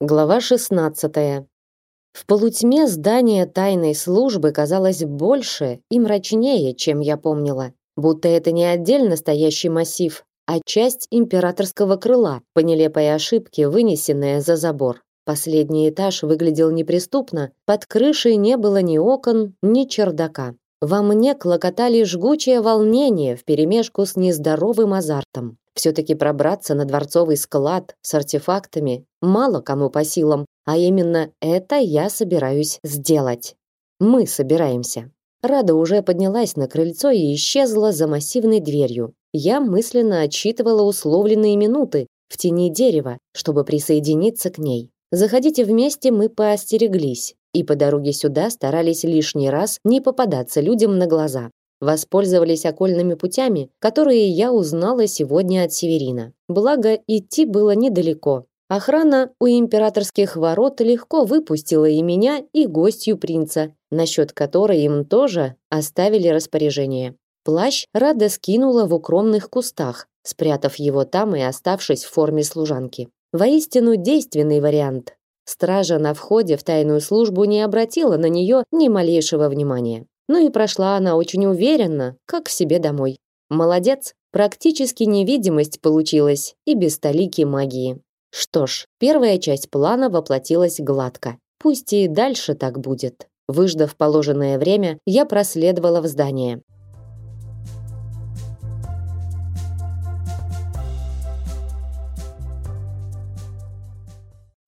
Глава 16. В полутьме здание тайной службы казалось больше и мрачнее, чем я помнила. Будто это не отдельно стоящий массив, а часть императорского крыла, по нелепой ошибке вынесенная за забор. Последний этаж выглядел неприступно, под крышей не было ни окон, ни чердака. Во мне клокотали жгучее волнение вперемешку с нездоровым азартом. Все-таки пробраться на дворцовый склад с артефактами мало кому по силам, а именно это я собираюсь сделать. Мы собираемся. Рада уже поднялась на крыльцо и исчезла за массивной дверью. Я мысленно отсчитывала условленные минуты в тени дерева, чтобы присоединиться к ней. Заходите вместе мы поостереглись и по дороге сюда старались лишний раз не попадаться людям на глаза воспользовались окольными путями, которые я узнала сегодня от Северина. Благо, идти было недалеко. Охрана у императорских ворот легко выпустила и меня, и гостью принца, насчет которой им тоже оставили распоряжение. Плащ Рада скинула в укромных кустах, спрятав его там и оставшись в форме служанки. Воистину действенный вариант. Стража на входе в тайную службу не обратила на нее ни малейшего внимания. Ну и прошла она очень уверенно, как к себе домой. Молодец, практически невидимость получилась и без столики магии. Что ж, первая часть плана воплотилась гладко. Пусть и дальше так будет. Выждав положенное время, я проследовала в здание.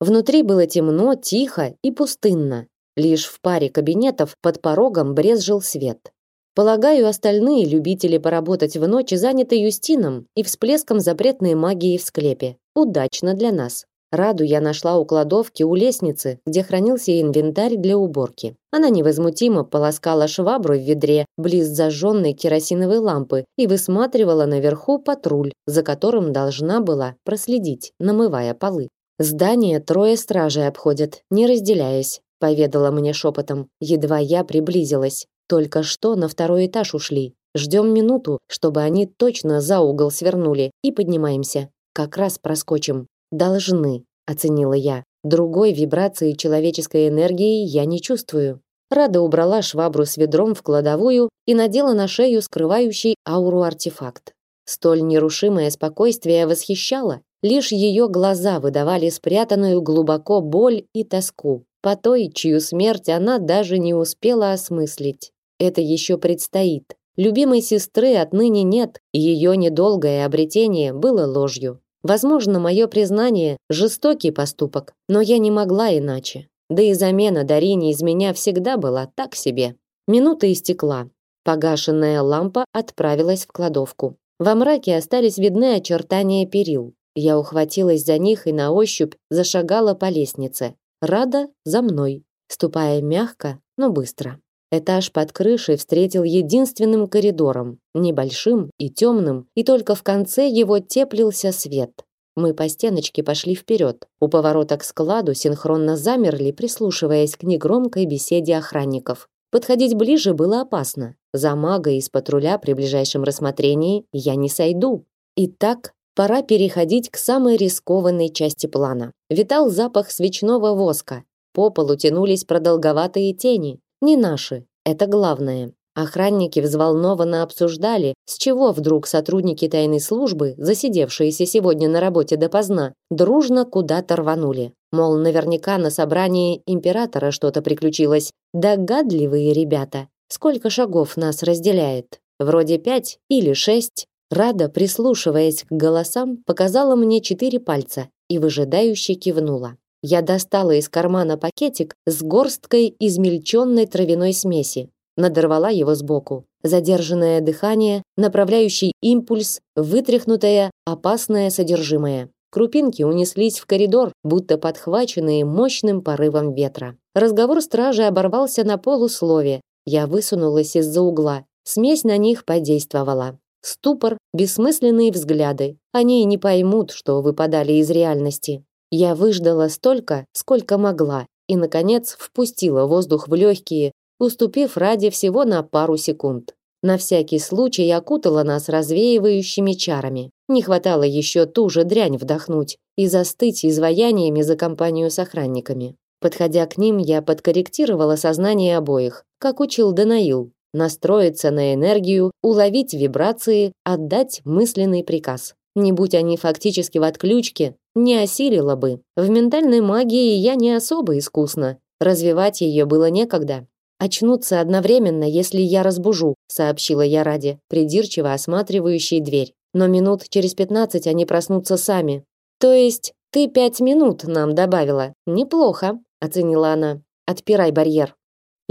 Внутри было темно, тихо и пустынно. Лишь в паре кабинетов под порогом брезжил свет. Полагаю, остальные любители поработать в ночь заняты Юстином и всплеском запретной магии в склепе. Удачно для нас. Раду я нашла у кладовки у лестницы, где хранился инвентарь для уборки. Она невозмутимо полоскала швабру в ведре близ зажженной керосиновой лампы и высматривала наверху патруль, за которым должна была проследить, намывая полы. Здание трое стражей обходят, не разделяясь поведала мне шепотом, едва я приблизилась. Только что на второй этаж ушли. Ждем минуту, чтобы они точно за угол свернули и поднимаемся. Как раз проскочим. Должны, оценила я. Другой вибрации человеческой энергии я не чувствую. Рада убрала швабру с ведром в кладовую и надела на шею скрывающий ауру артефакт. Столь нерушимое спокойствие восхищало. Лишь ее глаза выдавали спрятанную глубоко боль и тоску по той, чью смерть она даже не успела осмыслить. Это еще предстоит. Любимой сестры отныне нет, и ее недолгое обретение было ложью. Возможно, мое признание – жестокий поступок, но я не могла иначе. Да и замена Дарине из меня всегда была так себе. Минута истекла. Погашенная лампа отправилась в кладовку. Во мраке остались видны очертания перил. Я ухватилась за них и на ощупь зашагала по лестнице. Рада за мной, ступая мягко, но быстро. Этаж под крышей встретил единственным коридором, небольшим и темным, и только в конце его теплился свет. Мы по стеночке пошли вперед. У поворота к складу синхронно замерли, прислушиваясь к негромкой беседе охранников. Подходить ближе было опасно. За мага из патруля при ближайшем рассмотрении я не сойду. Итак, Пора переходить к самой рискованной части плана. Витал запах свечного воска. По полу тянулись продолговатые тени. Не наши, это главное. Охранники взволнованно обсуждали, с чего вдруг сотрудники тайной службы, засидевшиеся сегодня на работе допоздна, дружно куда-то рванули. Мол, наверняка на собрании императора что-то приключилось. Догадливые ребята. Сколько шагов нас разделяет? Вроде пять или шесть. Рада, прислушиваясь к голосам, показала мне четыре пальца и выжидающе кивнула. Я достала из кармана пакетик с горсткой измельченной травяной смеси, надорвала его сбоку. Задержанное дыхание, направляющий импульс, вытряхнутое опасное содержимое. Крупинки унеслись в коридор, будто подхваченные мощным порывом ветра. Разговор стражи оборвался на полуслове. Я высунулась из-за угла. Смесь на них подействовала. Ступор, бессмысленные взгляды. Они и не поймут, что выпадали из реальности. Я выждала столько, сколько могла, и наконец впустила воздух в легкие, уступив ради всего на пару секунд. На всякий случай окутала нас развеивающими чарами. Не хватало еще ту же дрянь вдохнуть и застыть изваяниями за компанию с охранниками. Подходя к ним, я подкорректировала сознание обоих, как учил Данаил. Настроиться на энергию, уловить вибрации, отдать мысленный приказ. Не будь они фактически в отключке, не осилила бы. В ментальной магии я не особо искусна. Развивать ее было некогда. Очнуться одновременно, если я разбужу, сообщила я ради, придирчиво осматривающей дверь. Но минут через пятнадцать они проснутся сами. То есть ты пять минут нам добавила. Неплохо, оценила она. Отпирай барьер.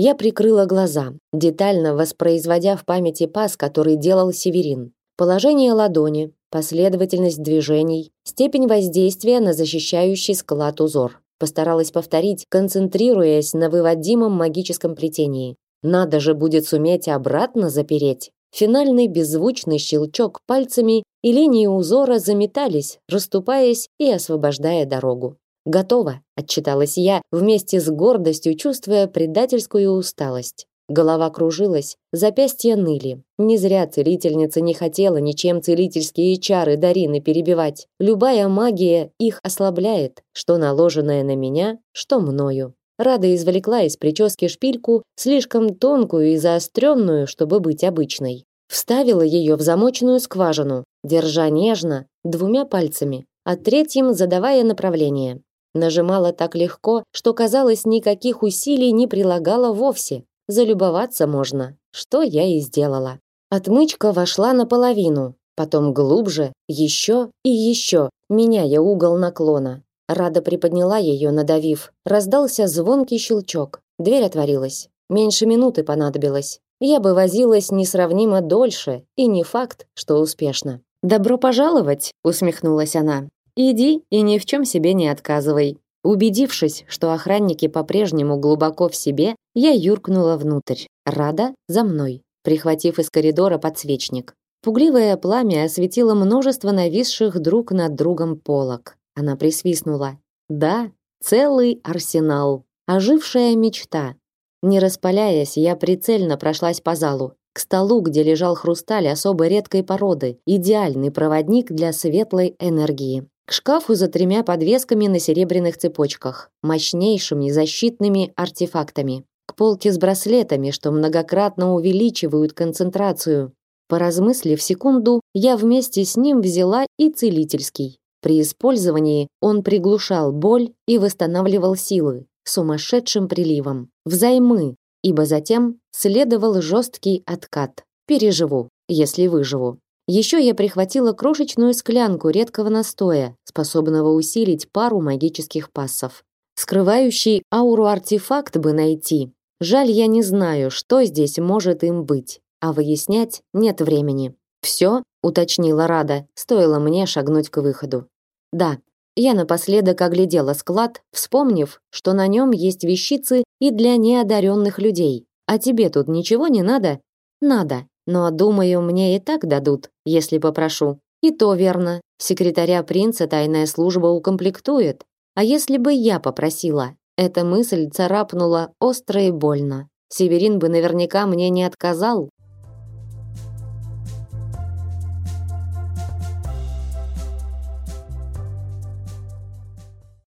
Я прикрыла глаза, детально воспроизводя в памяти пас, который делал Северин. Положение ладони, последовательность движений, степень воздействия на защищающий склад узор. Постаралась повторить, концентрируясь на выводимом магическом плетении. Надо же будет суметь обратно запереть. Финальный беззвучный щелчок пальцами, и линии узора заметались, расступаясь и освобождая дорогу. Готово, отчиталась я, вместе с гордостью чувствуя предательскую усталость. Голова кружилась, запястья ныли. Не зря целительница не хотела ничем целительские чары Дарины перебивать. Любая магия их ослабляет, что наложенное на меня, что мною. Рада извлекла из прически шпильку, слишком тонкую и заостренную, чтобы быть обычной. Вставила ее в замочную скважину, держа нежно, двумя пальцами, а третьим задавая направление. Нажимала так легко, что казалось, никаких усилий не прилагала вовсе. Залюбоваться можно, что я и сделала. Отмычка вошла наполовину, потом глубже, еще и еще, меняя угол наклона. Рада приподняла ее, надавив. Раздался звонкий щелчок. Дверь отворилась. Меньше минуты понадобилось. Я бы возилась несравнимо дольше, и не факт, что успешно. «Добро пожаловать!» — усмехнулась она. «Иди и ни в чем себе не отказывай. Убедившись, что охранники по-прежнему глубоко в себе, я юркнула внутрь. Рада за мной, прихватив из коридора подсвечник. Пугливое пламя осветило множество нависших друг над другом полок. Она присвистнула. Да, целый арсенал, ожившая мечта. Не распаляясь, я прицельно прошлась по залу, к столу, где лежал хрусталь особо редкой породы, идеальный проводник для светлой энергии к шкафу за тремя подвесками на серебряных цепочках, мощнейшими защитными артефактами, к полке с браслетами, что многократно увеличивают концентрацию. Поразмыслив секунду, я вместе с ним взяла и целительский. При использовании он приглушал боль и восстанавливал силы сумасшедшим приливом, взаймы, ибо затем следовал жесткий откат. Переживу, если выживу. Еще я прихватила крошечную склянку редкого настоя, способного усилить пару магических пассов. Скрывающий ауру артефакт бы найти. Жаль, я не знаю, что здесь может им быть, а выяснять нет времени. Все, уточнила Рада, стоило мне шагнуть к выходу. Да, я напоследок оглядела склад, вспомнив, что на нем есть вещицы и для неодаренных людей. А тебе тут ничего не надо? Надо. Но, думаю, мне и так дадут, если попрошу. И то верно. Секретаря принца тайная служба укомплектует. А если бы я попросила? Эта мысль царапнула остро и больно. Северин бы наверняка мне не отказал.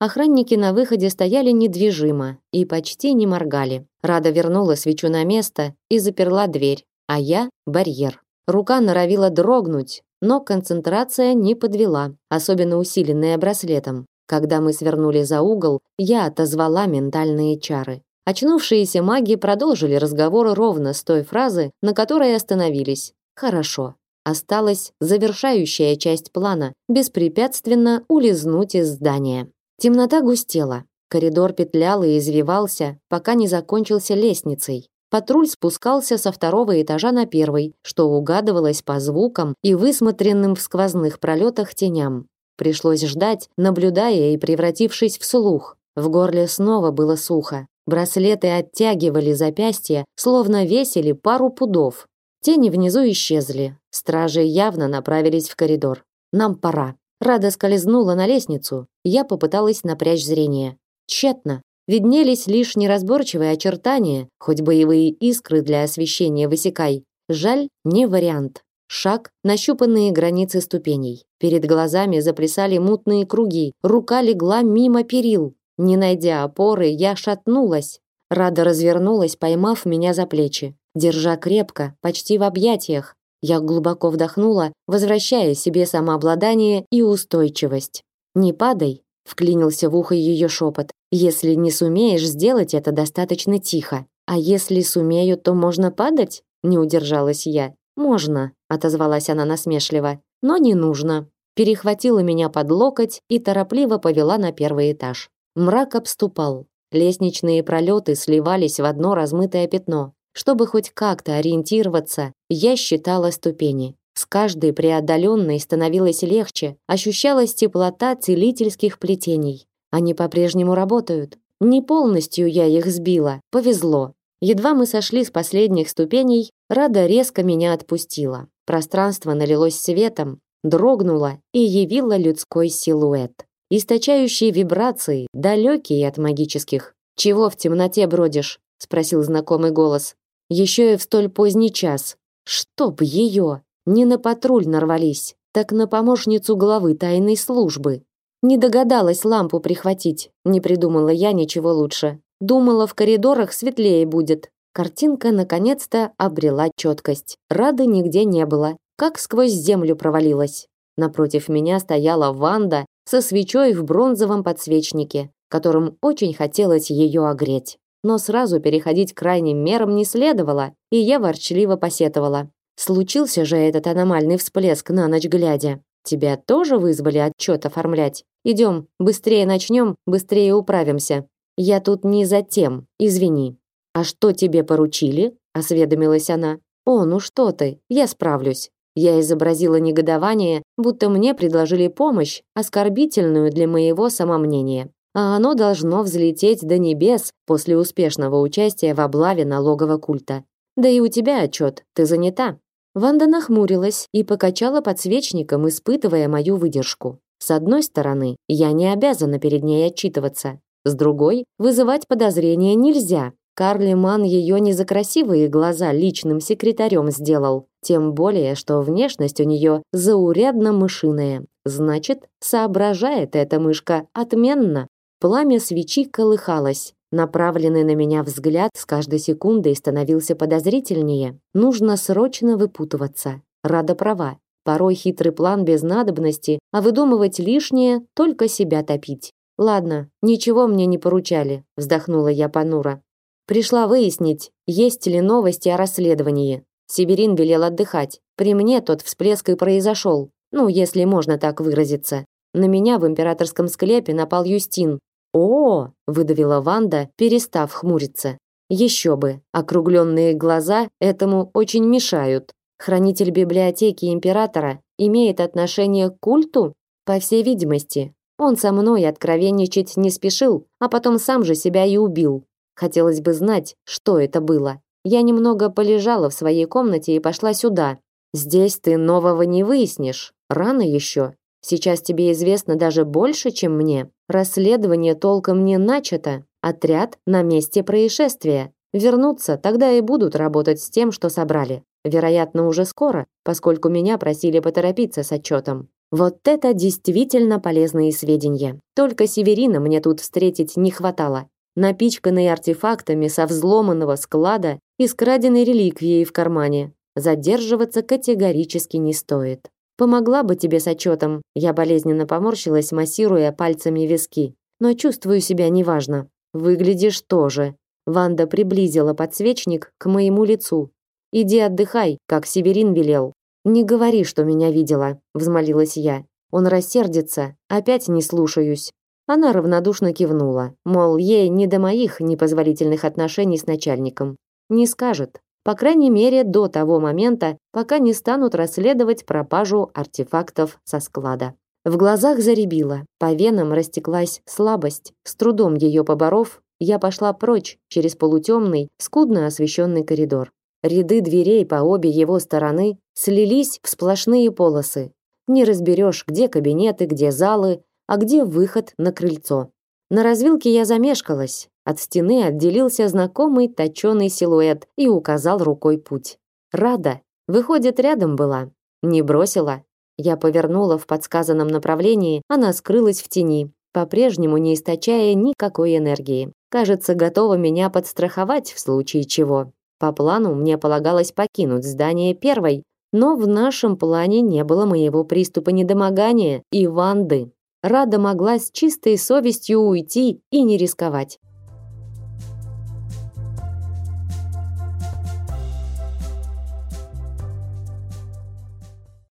Охранники на выходе стояли недвижимо и почти не моргали. Рада вернула свечу на место и заперла дверь, а я — барьер. Рука норовила дрогнуть, но концентрация не подвела, особенно усиленная браслетом. Когда мы свернули за угол, я отозвала ментальные чары. Очнувшиеся маги продолжили разговор ровно с той фразы, на которой остановились. Хорошо. Осталась завершающая часть плана беспрепятственно улизнуть из здания. Темнота густела. Коридор петлял и извивался, пока не закончился лестницей. Патруль спускался со второго этажа на первый, что угадывалось по звукам и высмотренным в сквозных пролетах теням. Пришлось ждать, наблюдая и превратившись в слух. В горле снова было сухо. Браслеты оттягивали запястья, словно весили пару пудов. Тени внизу исчезли. Стражи явно направились в коридор. Нам пора. Рада скользнула на лестницу. Я попыталась напрячь зрение. Тщетно виднелись лишь неразборчивые очертания, хоть боевые искры для освещения высекай. Жаль, не вариант. Шаг, нащупанные границы ступеней. Перед глазами заплясали мутные круги, рука легла мимо перил. Не найдя опоры, я шатнулась. Рада развернулась, поймав меня за плечи, держа крепко, почти в объятиях. Я глубоко вдохнула, возвращая себе самообладание и устойчивость. «Не падай», — вклинился в ухо ее шепот, «если не сумеешь сделать это достаточно тихо. А если сумею, то можно падать?» — не удержалась я. «Можно», — отозвалась она насмешливо, «но не нужно». Перехватила меня под локоть и торопливо повела на первый этаж. Мрак обступал. Лестничные пролеты сливались в одно размытое пятно. Чтобы хоть как-то ориентироваться, я считала ступени. С каждой преодоленной становилось легче, ощущалась теплота целительских плетений. Они по-прежнему работают. Не полностью я их сбила, повезло. Едва мы сошли с последних ступеней, Рада резко меня отпустила. Пространство налилось светом, дрогнуло и явило людской силуэт. Источающие вибрации, далекие от магических. «Чего в темноте бродишь?» — спросил знакомый голос. «Еще и в столь поздний час. Чтоб ее! Не на патруль нарвались, так на помощницу главы тайной службы. Не догадалась лампу прихватить, не придумала я ничего лучше. Думала, в коридорах светлее будет. Картинка наконец-то обрела четкость. Рады нигде не было, как сквозь землю провалилась. Напротив меня стояла Ванда со свечой в бронзовом подсвечнике, которым очень хотелось ее огреть. Но сразу переходить к крайним мерам не следовало, и я ворчливо посетовала. Случился же этот аномальный всплеск на ночь глядя. Тебя тоже вызвали отчет оформлять? Идем, быстрее начнем, быстрее управимся. Я тут не за тем, извини. А что тебе поручили? осведомилась она. О, ну что ты? Я справлюсь. Я изобразила негодование, будто мне предложили помощь, оскорбительную для моего самомнения. А оно должно взлететь до небес после успешного участия в облаве налогового культа. Да и у тебя отчет, ты занята. Ванда нахмурилась и покачала подсвечником, испытывая мою выдержку. С одной стороны, я не обязана перед ней отчитываться. С другой, вызывать подозрения нельзя. Карли Ман ее не за красивые глаза личным секретарем сделал. Тем более, что внешность у нее заурядно мышиная. Значит, соображает эта мышка отменно. Пламя свечи колыхалось. Направленный на меня взгляд с каждой секундой становился подозрительнее. Нужно срочно выпутываться. Рада права. Порой хитрый план без надобности, а выдумывать лишнее только себя топить. Ладно, ничего мне не поручали, вздохнула я понуро. Пришла выяснить, есть ли новости о расследовании. Северин велел отдыхать. При мне тот всплеск и произошел. Ну, если можно так выразиться. На меня в императорском склепе напал Юстин. О, выдавила Ванда, перестав хмуриться. Еще бы, округленные глаза этому очень мешают. Хранитель библиотеки императора имеет отношение к культу? По всей видимости, он со мной откровенничать не спешил, а потом сам же себя и убил. Хотелось бы знать, что это было. Я немного полежала в своей комнате и пошла сюда. Здесь ты нового не выяснишь. Рано еще. Сейчас тебе известно даже больше, чем мне. Расследование толком не начато. Отряд на месте происшествия. Вернуться, тогда и будут работать с тем, что собрали. Вероятно, уже скоро, поскольку меня просили поторопиться с отчетом. Вот это действительно полезные сведения. Только Северина мне тут встретить не хватало. Напичканный артефактами со взломанного склада и с краденой реликвией в кармане. Задерживаться категорически не стоит. Помогла бы тебе с отчетом. Я болезненно поморщилась, массируя пальцами виски. Но чувствую себя неважно. Выглядишь тоже. Ванда приблизила подсвечник к моему лицу. Иди отдыхай, как Северин велел. Не говори, что меня видела, взмолилась я. Он рассердится, опять не слушаюсь. Она равнодушно кивнула, мол, ей не до моих непозволительных отношений с начальником. Не скажет. По крайней мере, до того момента, пока не станут расследовать пропажу артефактов со склада. В глазах заребило, по венам растеклась слабость. С трудом ее поборов, я пошла прочь через полутемный, скудно освещенный коридор. Ряды дверей по обе его стороны слились в сплошные полосы. Не разберешь, где кабинеты, где залы, а где выход на крыльцо. На развилке я замешкалась. От стены отделился знакомый точеный силуэт и указал рукой путь. Рада, выходит, рядом была. Не бросила. Я повернула в подсказанном направлении, она скрылась в тени, по-прежнему не источая никакой энергии. Кажется, готова меня подстраховать в случае чего. По плану мне полагалось покинуть здание первой, но в нашем плане не было моего приступа недомогания и Ванды. Рада могла с чистой совестью уйти и не рисковать.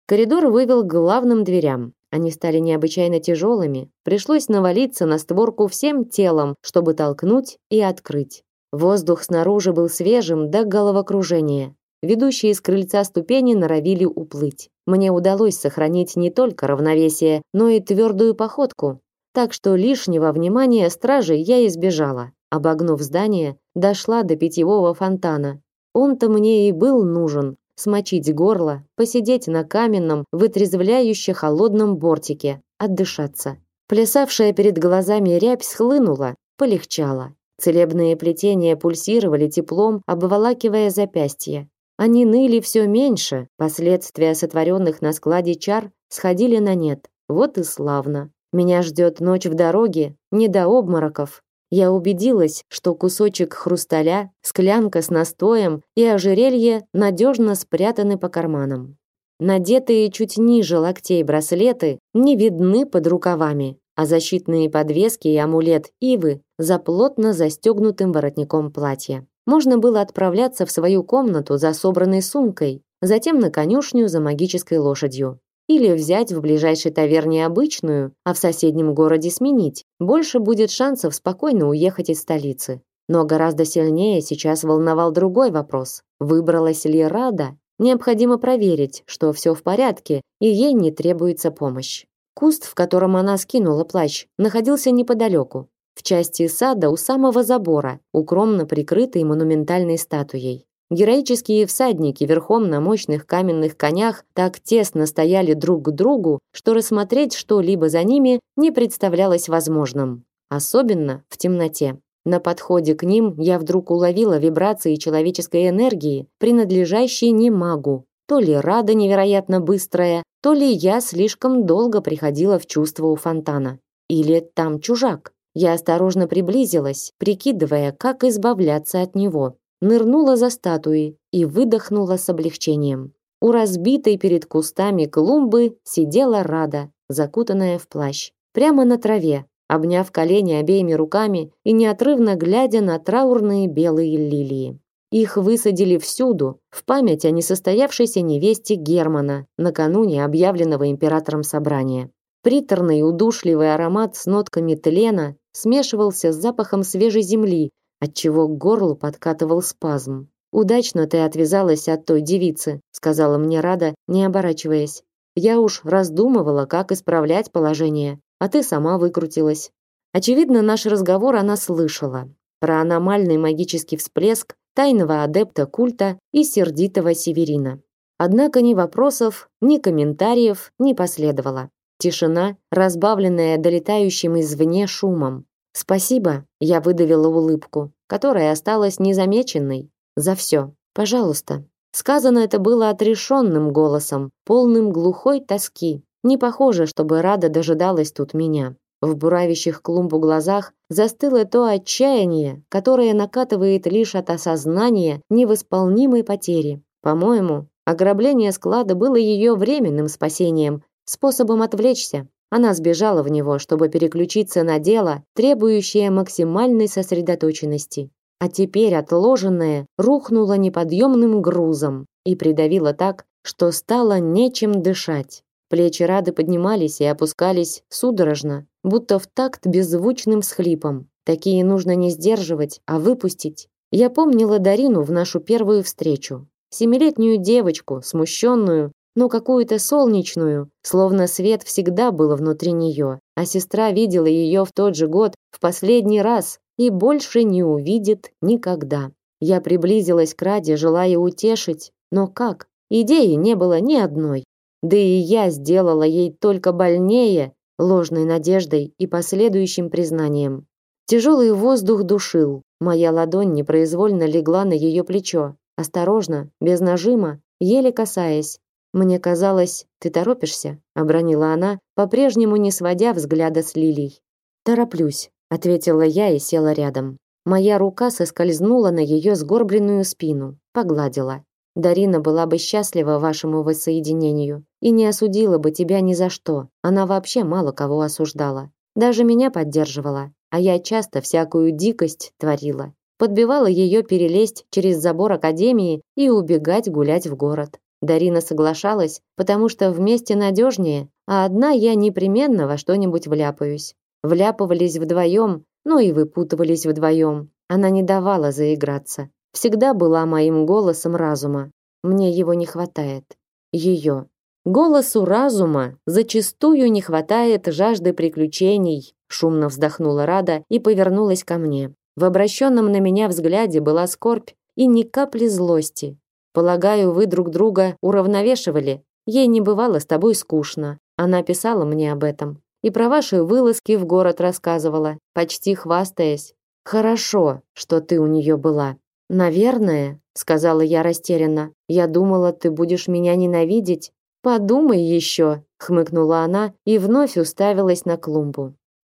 Коридор вывел к главным дверям. Они стали необычайно тяжелыми. Пришлось навалиться на створку всем телом, чтобы толкнуть и открыть. Воздух снаружи был свежим до головокружения. Ведущие с крыльца ступени норовили уплыть. Мне удалось сохранить не только равновесие, но и твердую походку. Так что лишнего внимания стражи я избежала. Обогнув здание, дошла до питьевого фонтана. Он-то мне и был нужен. Смочить горло, посидеть на каменном, вытрезвляюще холодном бортике, отдышаться. Плясавшая перед глазами рябь схлынула, полегчало. Целебные плетения пульсировали теплом, обволакивая запястья. Они ныли все меньше, последствия сотворенных на складе чар сходили на нет. Вот и славно. Меня ждет ночь в дороге, не до обмороков. Я убедилась, что кусочек хрусталя, склянка с настоем и ожерелье надежно спрятаны по карманам. Надетые чуть ниже локтей браслеты не видны под рукавами, а защитные подвески и амулет ивы за плотно застегнутым воротником платья можно было отправляться в свою комнату за собранной сумкой, затем на конюшню за магической лошадью. Или взять в ближайшей таверне обычную, а в соседнем городе сменить. Больше будет шансов спокойно уехать из столицы. Но гораздо сильнее сейчас волновал другой вопрос. Выбралась ли Рада? Необходимо проверить, что все в порядке, и ей не требуется помощь. Куст, в котором она скинула плащ, находился неподалеку в части сада у самого забора, укромно прикрытой монументальной статуей. Героические всадники верхом на мощных каменных конях так тесно стояли друг к другу, что рассмотреть что-либо за ними не представлялось возможным, особенно в темноте. На подходе к ним я вдруг уловила вибрации человеческой энергии, принадлежащей не магу. То ли рада невероятно быстрая, то ли я слишком долго приходила в чувство у фонтана. Или там чужак. Я осторожно приблизилась, прикидывая, как избавляться от него. Нырнула за статуей и выдохнула с облегчением. У разбитой перед кустами клумбы сидела Рада, закутанная в плащ, прямо на траве, обняв колени обеими руками и неотрывно глядя на траурные белые лилии. Их высадили всюду, в память о несостоявшейся невесте Германа, накануне объявленного императором собрания. Приторный удушливый аромат с нотками тлена смешивался с запахом свежей земли, отчего к горлу подкатывал спазм. Удачно ты отвязалась от той девицы, сказала мне Рада, не оборачиваясь. Я уж раздумывала, как исправлять положение, а ты сама выкрутилась. Очевидно, наш разговор она слышала. Про аномальный магический всплеск тайного адепта культа и сердитого Северина. Однако ни вопросов, ни комментариев не последовало. Тишина, разбавленная долетающим извне шумом. Спасибо, я выдавила улыбку, которая осталась незамеченной. За все. Пожалуйста. Сказано это было отрешенным голосом, полным глухой тоски. Не похоже, чтобы Рада дожидалась тут меня. В буравящих клумбу глазах застыло то отчаяние, которое накатывает лишь от осознания невосполнимой потери. По-моему, ограбление склада было ее временным спасением, способом отвлечься. Она сбежала в него, чтобы переключиться на дело, требующее максимальной сосредоточенности. А теперь отложенное рухнуло неподъемным грузом и придавило так, что стало нечем дышать. Плечи Рады поднимались и опускались судорожно, будто в такт беззвучным всхлипом. Такие нужно не сдерживать, а выпустить. Я помнила Дарину в нашу первую встречу. Семилетнюю девочку, смущенную, но какую-то солнечную, словно свет всегда был внутри нее, а сестра видела ее в тот же год в последний раз и больше не увидит никогда. Я приблизилась к Раде, желая утешить, но как? Идеи не было ни одной. Да и я сделала ей только больнее, ложной надеждой и последующим признанием. Тяжелый воздух душил. Моя ладонь непроизвольно легла на ее плечо, осторожно, без нажима, еле касаясь, Мне казалось, ты торопишься, обронила она, по-прежнему не сводя взгляда с Лилий. Тороплюсь, ответила я и села рядом. Моя рука соскользнула на ее сгорбленную спину, погладила. Дарина была бы счастлива вашему воссоединению и не осудила бы тебя ни за что. Она вообще мало кого осуждала. Даже меня поддерживала, а я часто всякую дикость творила. Подбивала ее перелезть через забор академии и убегать гулять в город. Дарина соглашалась, потому что вместе надежнее, а одна я непременно во что-нибудь вляпаюсь. Вляпывались вдвоем, ну и выпутывались вдвоем. Она не давала заиграться. Всегда была моим голосом разума. Мне его не хватает. Ее. Голосу разума зачастую не хватает жажды приключений, шумно вздохнула Рада и повернулась ко мне. В обращенном на меня взгляде была скорбь и ни капли злости. Полагаю, вы друг друга уравновешивали. Ей не бывало с тобой скучно. Она писала мне об этом. И про ваши вылазки в город рассказывала, почти хвастаясь. Хорошо, что ты у нее была. Наверное, сказала я растерянно. Я думала, ты будешь меня ненавидеть. Подумай еще, хмыкнула она и вновь уставилась на клумбу.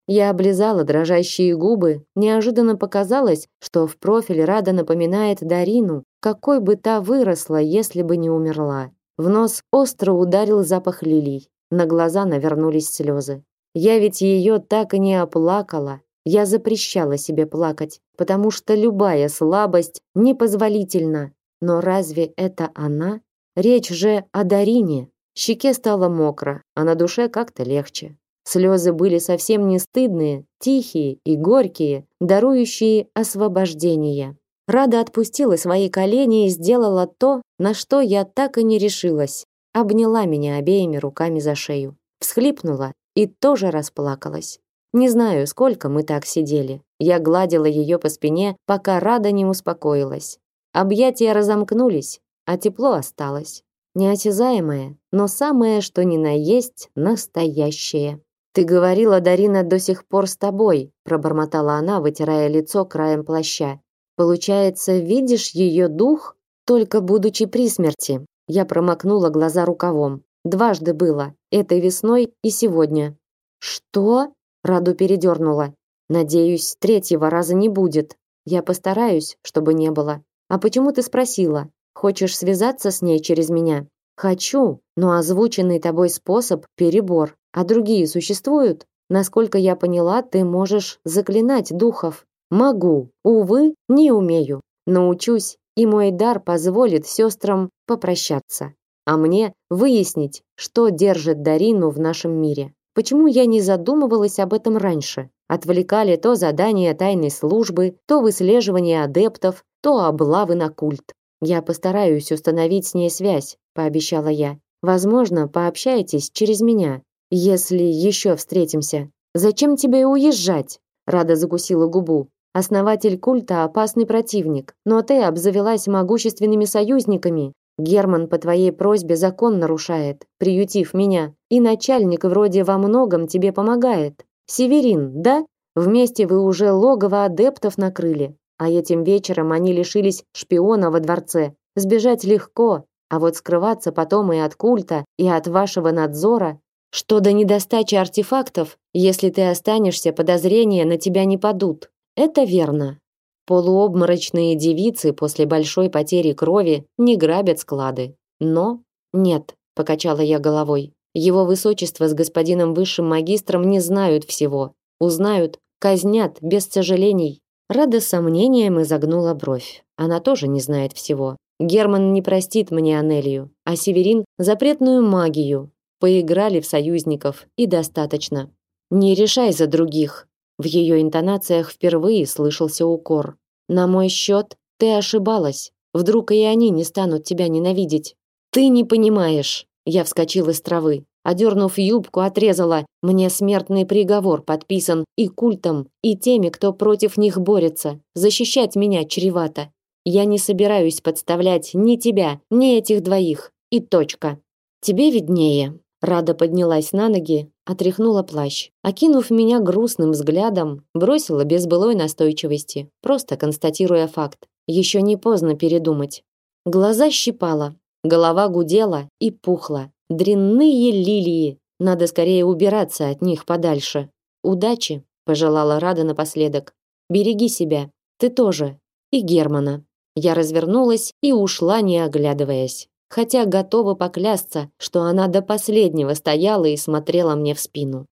Я облизала дрожащие губы, неожиданно показалось, что в профиль Рада напоминает Дарину, какой бы та выросла, если бы не умерла. В нос остро ударил запах лилий. На глаза навернулись слезы. Я ведь ее так и не оплакала. Я запрещала себе плакать, потому что любая слабость непозволительна. Но разве это она? Речь же о Дарине. Щеке стало мокро, а на душе как-то легче. Слезы были совсем не стыдные, тихие и горькие, дарующие освобождение. Рада отпустила свои колени и сделала то, на что я так и не решилась. Обняла меня обеими руками за шею, всхлипнула и тоже расплакалась. Не знаю, сколько мы так сидели. Я гладила ее по спине, пока Рада не успокоилась. Объятия разомкнулись, а тепло осталось. Неосязаемое, но самое, что ни на есть, настоящее. Ты говорила, Дарина до сих пор с тобой, пробормотала она, вытирая лицо краем плаща. Получается, видишь ее дух, только будучи при смерти. Я промокнула глаза рукавом. Дважды было, этой весной и сегодня. Что? Раду передернула. Надеюсь, третьего раза не будет. Я постараюсь, чтобы не было. А почему ты спросила? Хочешь связаться с ней через меня? Хочу, но озвученный тобой способ перебор. А другие существуют? Насколько я поняла, ты можешь заклинать духов. Могу, увы, не умею. Научусь, и мой дар позволит сестрам попрощаться. А мне выяснить, что держит Дарину в нашем мире. Почему я не задумывалась об этом раньше? Отвлекали то задания тайной службы, то выслеживание адептов, то облавы на культ. Я постараюсь установить с ней связь, пообещала я. Возможно, пообщаетесь через меня, если еще встретимся. Зачем тебе уезжать? Рада закусила губу. Основатель культа опасный противник, но ты обзавелась могущественными союзниками. Герман по твоей просьбе закон нарушает, приютив меня, и начальник вроде во многом тебе помогает. Северин, да? Вместе вы уже логово адептов накрыли, а этим вечером они лишились шпиона во дворце. Сбежать легко, а вот скрываться потом и от культа, и от вашего надзора что до недостачи артефактов, если ты останешься, подозрения на тебя не падут. Это верно. Полуобморочные девицы после большой потери крови не грабят склады. Но нет, покачала я головой. Его высочество с господином высшим магистром не знают всего. Узнают, казнят без сожалений. Рада сомнением изогнула бровь. Она тоже не знает всего. Герман не простит мне Анелию, а Северин запретную магию, Поиграли в союзников и достаточно. Не решай за других. В ее интонациях впервые слышался укор. На мой счет ты ошибалась. Вдруг и они не станут тебя ненавидеть. Ты не понимаешь. Я вскочила из травы, одернув юбку, отрезала. Мне смертный приговор подписан и культом, и теми, кто против них борется. Защищать меня чревато. Я не собираюсь подставлять ни тебя, ни этих двоих. И точка. Тебе виднее. Рада поднялась на ноги, отряхнула плащ. Окинув меня грустным взглядом, бросила без былой настойчивости, просто констатируя факт. Еще не поздно передумать. Глаза щипало. Голова гудела и пухла. Дрянные лилии. Надо скорее убираться от них подальше. Удачи, пожелала Рада напоследок. Береги себя. Ты тоже. И Германа. Я развернулась и ушла, не оглядываясь. Хотя готова поклясться, что она до последнего стояла и смотрела мне в спину.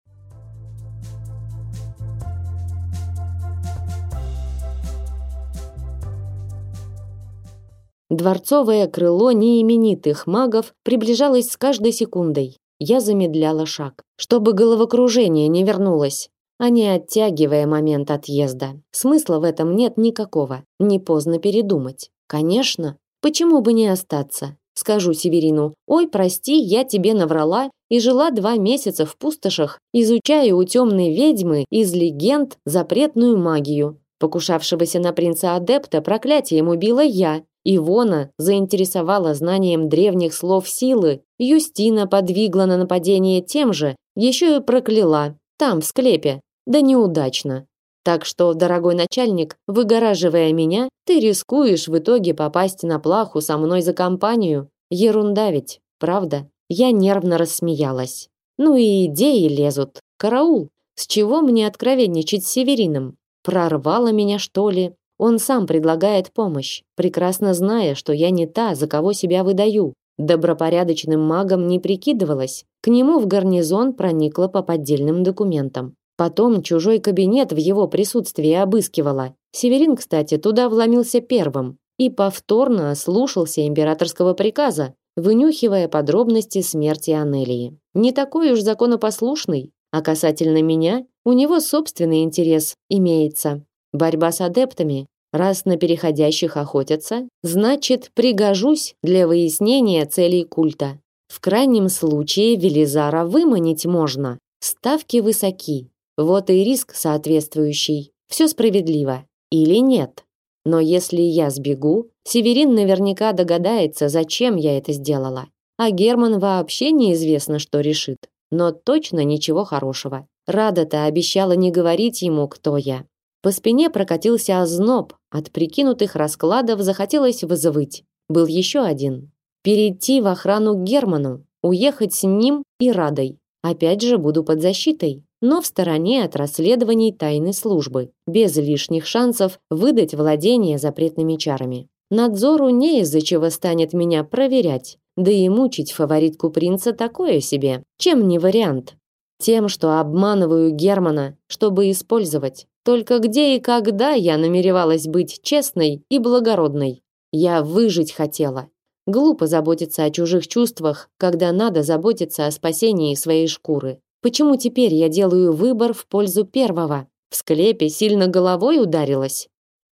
Дворцовое крыло неименитых магов приближалось с каждой секундой. Я замедляла шаг, чтобы головокружение не вернулось, а не оттягивая момент отъезда. Смысла в этом нет никакого. Не поздно передумать. Конечно, почему бы не остаться? Скажу Северину: "Ой, прости, я тебе наврала и жила два месяца в пустошах, изучая у темной ведьмы из легенд запретную магию. Покушавшегося на принца адепта проклятием убила я, Ивона заинтересовала знанием древних слов силы, Юстина подвигла на нападение тем же, еще и прокляла, там, в склепе, да неудачно. Так что, дорогой начальник, выгораживая меня, ты рискуешь в итоге попасть на плаху со мной за компанию. Ерунда ведь, правда? Я нервно рассмеялась. Ну и идеи лезут. Караул. С чего мне откровенничать с Северином? Прорвало меня, что ли? Он сам предлагает помощь, прекрасно зная, что я не та, за кого себя выдаю. Добропорядочным магом не прикидывалась. К нему в гарнизон проникла по поддельным документам. Потом чужой кабинет в его присутствии обыскивала. Северин, кстати, туда вломился первым и повторно слушался императорского приказа, вынюхивая подробности смерти Анелии. Не такой уж законопослушный, а касательно меня у него собственный интерес имеется. Борьба с адептами, раз на переходящих охотятся, значит, пригожусь для выяснения целей культа. В крайнем случае Велизара выманить можно. Ставки высоки. Вот и риск соответствующий. Все справедливо. Или нет? Но если я сбегу, Северин наверняка догадается, зачем я это сделала. А Герман вообще неизвестно, что решит. Но точно ничего хорошего. Рада-то обещала не говорить ему, кто я. По спине прокатился озноб, от прикинутых раскладов захотелось вызывать. Был еще один. Перейти в охрану к Герману, уехать с ним и Радой. Опять же буду под защитой, но в стороне от расследований тайной службы, без лишних шансов выдать владение запретными чарами. Надзору не из-за чего станет меня проверять, да и мучить фаворитку принца такое себе. Чем не вариант? Тем, что обманываю Германа, чтобы использовать. Только где и когда я намеревалась быть честной и благородной? Я выжить хотела. Глупо заботиться о чужих чувствах, когда надо заботиться о спасении своей шкуры. Почему теперь я делаю выбор в пользу первого? В склепе сильно головой ударилась.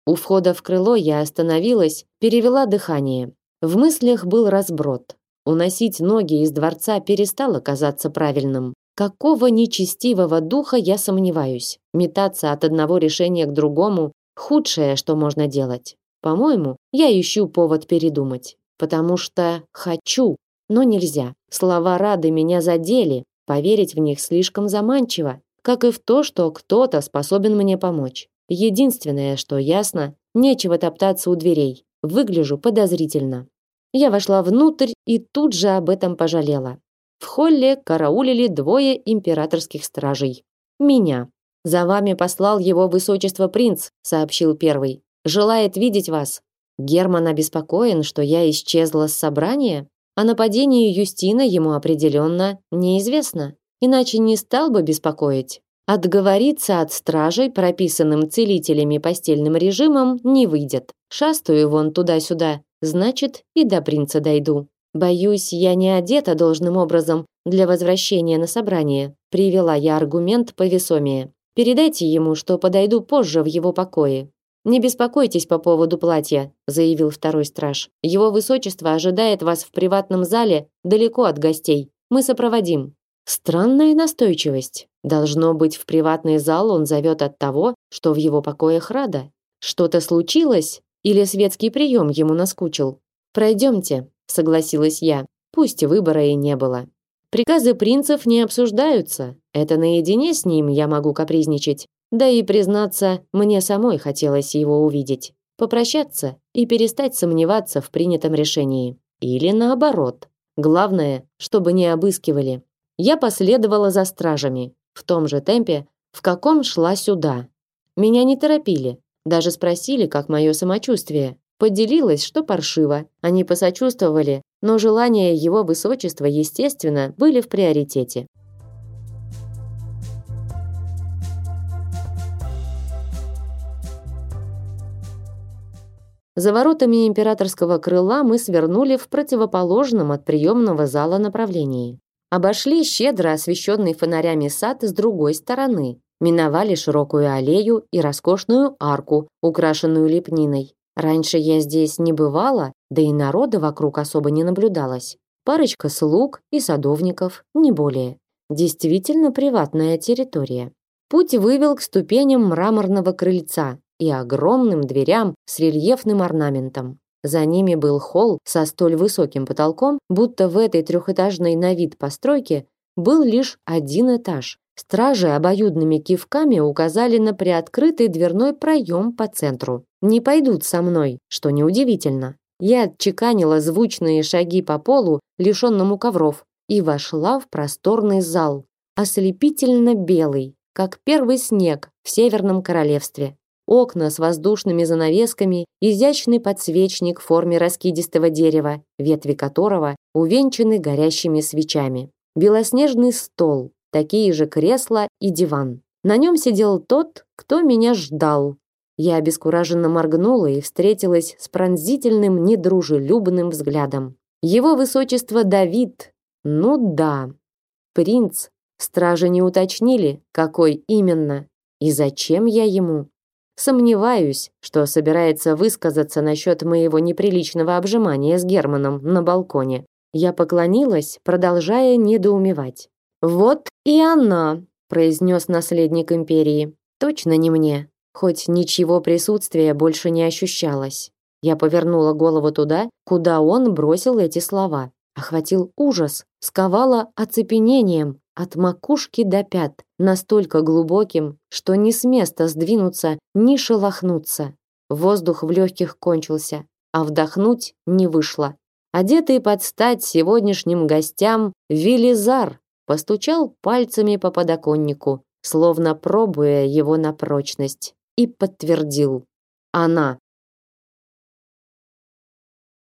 У входа в крыло я остановилась, перевела дыхание. В мыслях был разброд. Уносить ноги из дворца перестало казаться правильным. Какого нечестивого духа я сомневаюсь. Метаться от одного решения к другому худшее, что можно делать. По-моему, я ищу повод передумать, потому что хочу, но нельзя. Слова Рады меня задели, поверить в них слишком заманчиво, как и в то, что кто-то способен мне помочь. Единственное, что ясно, нечего топтаться у дверей. Выгляжу подозрительно. Я вошла внутрь и тут же об этом пожалела. В холле караулили двое императорских стражей. Меня. За вами послал его высочество принц, сообщил первый. Желает видеть вас. Герман обеспокоен, что я исчезла с собрания, а нападение Юстина ему определенно неизвестно, иначе не стал бы беспокоить. Отговориться от стражей, прописанным целителями постельным режимом, не выйдет. Шастаю вон туда-сюда, значит, и до принца дойду. Боюсь, я не одета должным образом для возвращения на собрание. Привела я аргумент повесомее. Передайте ему, что подойду позже в его покое. Не беспокойтесь по поводу платья, заявил второй страж. Его высочество ожидает вас в приватном зале, далеко от гостей. Мы сопроводим. Странная настойчивость. Должно быть, в приватный зал он зовет от того, что в его покоях рада. Что-то случилось или светский прием ему наскучил? Пройдемте, согласилась я. Пусть выбора и не было. Приказы принцев не обсуждаются. Это наедине с ним я могу капризничать. Да и признаться, мне самой хотелось его увидеть, попрощаться и перестать сомневаться в принятом решении. или наоборот. Главное, чтобы не обыскивали. Я последовала за стражами в том же темпе, в каком шла сюда. Меня не торопили, даже спросили, как мое самочувствие. Поделилась, что паршиво. Они посочувствовали, но желания его высочества, естественно, были в приоритете. За воротами императорского крыла мы свернули в противоположном от приемного зала направлении. Обошли щедро освещенный фонарями сад с другой стороны, миновали широкую аллею и роскошную арку, украшенную лепниной. Раньше я здесь не бывала, да и народа вокруг особо не наблюдалось. Парочка слуг и садовников, не более. Действительно приватная территория. Путь вывел к ступеням мраморного крыльца, и огромным дверям с рельефным орнаментом. За ними был холл со столь высоким потолком, будто в этой трехэтажной на вид постройке был лишь один этаж. Стражи обоюдными кивками указали на приоткрытый дверной проем по центру. Не пойдут со мной, что неудивительно. Я отчеканила звучные шаги по полу, лишенному ковров, и вошла в просторный зал, ослепительно белый, как первый снег в Северном королевстве окна с воздушными занавесками, изящный подсвечник в форме раскидистого дерева, ветви которого увенчаны горящими свечами. Белоснежный стол, такие же кресла и диван. На нем сидел тот, кто меня ждал. Я обескураженно моргнула и встретилась с пронзительным недружелюбным взглядом. Его высочество Давид. Ну да. Принц. Стражи не уточнили, какой именно и зачем я ему. Сомневаюсь, что собирается высказаться насчет моего неприличного обжимания с Германом на балконе. Я поклонилась, продолжая недоумевать. «Вот и она», – произнес наследник империи. «Точно не мне, хоть ничего присутствия больше не ощущалось». Я повернула голову туда, куда он бросил эти слова. Охватил ужас, сковало оцепенением, от макушки до пят, настолько глубоким, что ни с места сдвинуться, ни шелохнуться. Воздух в легких кончился, а вдохнуть не вышло. Одетый под стать сегодняшним гостям, Велизар постучал пальцами по подоконнику, словно пробуя его на прочность, и подтвердил. Она.